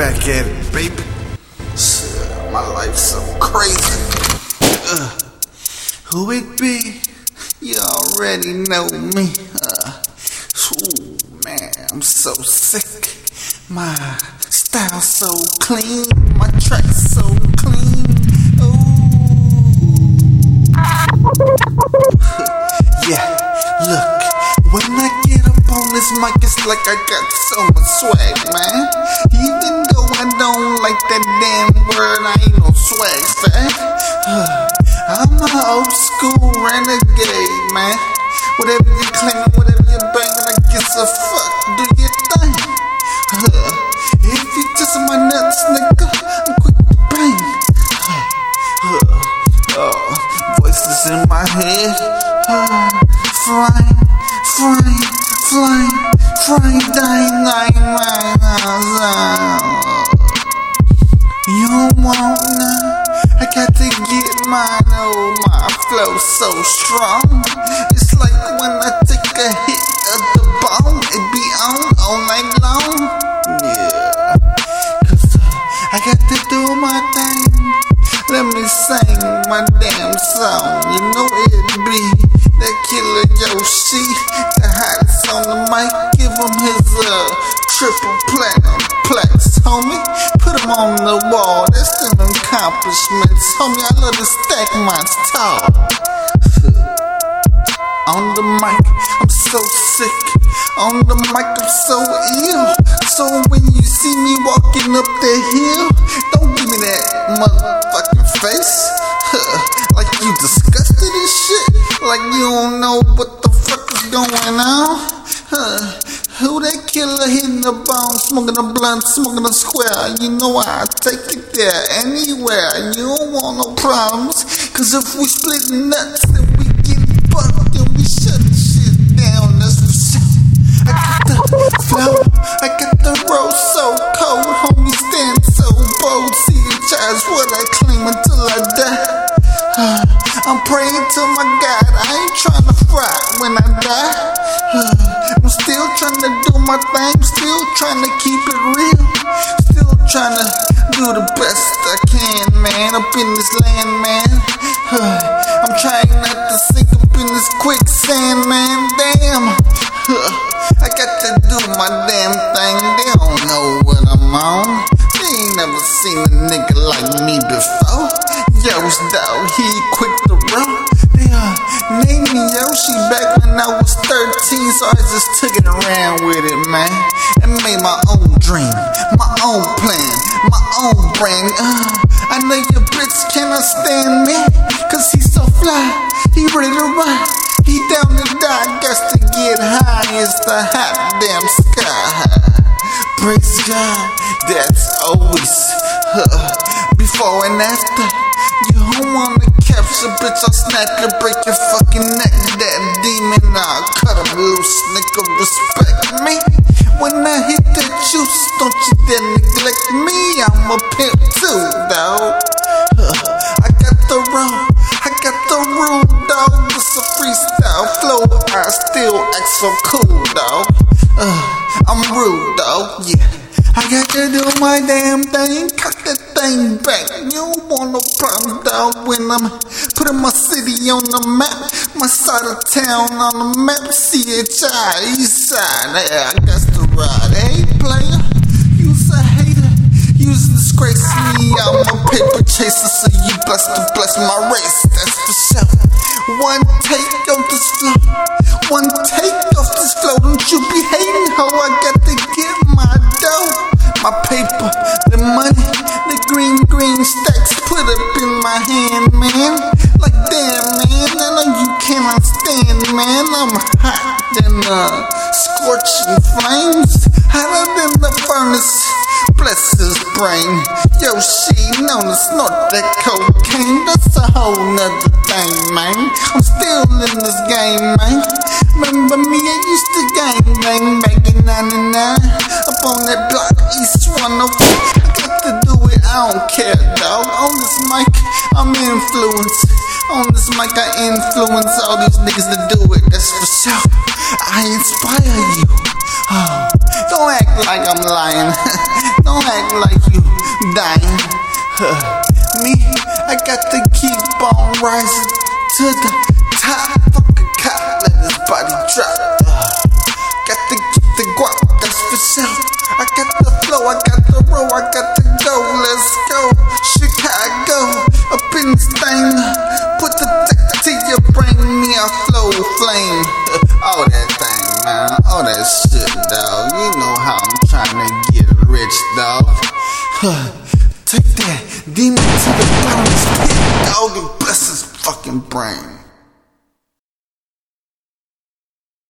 back at it, baby. My life's so crazy. Uh, who it be? You already know me. Uh, ooh, man, I'm so sick. My style so clean, my track so clean. Ooh. yeah, look. When I get up on this mic, it's like I got so much swag, man. Even word, I ain't no swag fag. I'm an old school renegade, man. Whatever you claim, whatever you bang, I guess a fuck, do your thing. If you just my nuts, nigga, I'm quick to bang. Oh, voices in my head, flying flying, flying, flying, dying, dying, dying. So strong. It's like when I take a hit of the bone, it be on all night long. Yeah, cause uh, I got to do my thing. Let me sing my damn song. You know it be that killer Yoshie, the hottest on the mic. Give him his uh, triple platinum plaques, homie. Put him on the wall, that's them accomplishments, homie. I love to stack my tall. On the mic, I'm so sick. On the mic, I'm so ill. So when you see me walking up the hill, don't give me that motherfucking face. like you disgusted and shit. Like you don't know what the fuck is going on. Huh. Who that killer hitting the bone, smoking a blunt, smoking a square? You know I take it there anywhere. You don't want no problems. Cause if we split nuts, the flow, I got the road so cold. Homie stand so bold. See charge what I claim until I die. Ah, I'm praying to my God. I ain't trying to fry when I die. Ah, I'm still trying to do my thing. Still trying to keep it real. Still trying to do the best I can, man. Up in this land, man. Ah, I'm trying not to sink up in this quicksand, man. Damn. Seen a nigga like me before. Yo's though, he quick to roll. They uh, named me Yoshie back when I was 13, so I just took it around with it, man. And made my own dream, my own plan, my own brand. Uh, I know your bitch cannot stand me, cause he's so fly. He ready to ride, he down to die, guess to get high. It's the hot damn sky. Praise God, that's always before and after. You wanna capture, bitch, I'll snap you, break your fucking neck. That demon, I'll cut him loose, nigga, respect me. When I hit the juice, don't you dare neglect me. I'm a pimp too. Uh, I got the roll, I got the rule, dawg. It's a freestyle flow, I still act so cool. Uh, I'm rude, dawg, yeah. I got to do my damn thing back. You want no problem, dog, when I'm putting my city on the map, my side of town on the map. CHI, east yeah, I got the ride. Hey, player, you's a hater, you's a disgrace me. I'm a paper chaser, so you best to bless my race, that's for sure. One take of this flow, one take hot than uh, scorching flames, hotter than the furnace. Bless his brain. Yo, she known to snort that cocaine. That's a whole nother thing, man. I'm still in this game, man. Remember me, I used to gang bang back in 99. Up on that block, East 104. I got to do it, I don't care, dog. On this mic, I'm influenced. On this mic, I influence all these niggas to do it, that's for sure. I inspire you. Oh, don't act like I'm lying. don't act like you dying. Huh. Me, I got to keep on rising to the rich though. Huh. Take that demon to the bottom of his pit, dog, and his fucking brain.